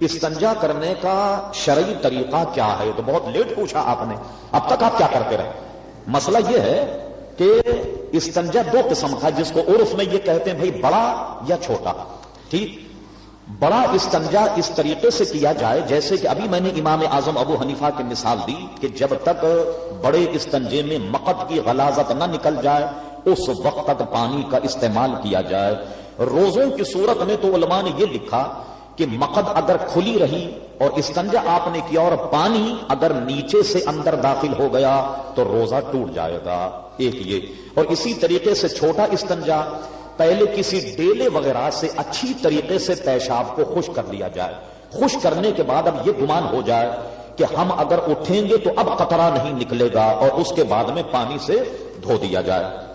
استنجا کرنے کا شرعی طریقہ کیا ہے؟ تو بہت لیٹ پوچھا آپ نے۔ اب تک آپ کیا کرتے رہے؟ مسئلہ یہ ہے کہ استنجا دو قسم کا جس کو عرف میں یہ کہتے ہیں بھائی بڑا یا چھوٹا۔ ٹھیک؟ بڑا استنجا اس طریقے سے کیا جائے، جیسے کہ ابھی میں نے امام اعظم ابو حنیفہ کی مثال دی کہ جب تک بڑے استنجے میں مقد کی غلازت نہ نکل جائے، اس وقت تک پانی کا استعمال کیا جائے۔ روزوں کی صورت میں تو علماء نے یہ لکھا کہ مقد اگر کھلی رہی اور استنجا آپ نے کیا اور پانی اگر نیچے سے اندر داخل ہو گیا تو روزہ ٹوٹ جائے گا۔ ایک یہ۔ اور اسی طریقے سے چھوٹا استنجا پہلے کسی ڈیلے وغیرہ سے اچھی طریقے سے پیشاب کو خوش کر لیا جائے۔ خوش کرنے کے بعد اب یہ گمان ہو جائے کہ ہم اگر اٹھیں گے تو اب قطرہ نہیں نکلے گا اور اس کے بعد میں پانی سے دھو دیا جائے۔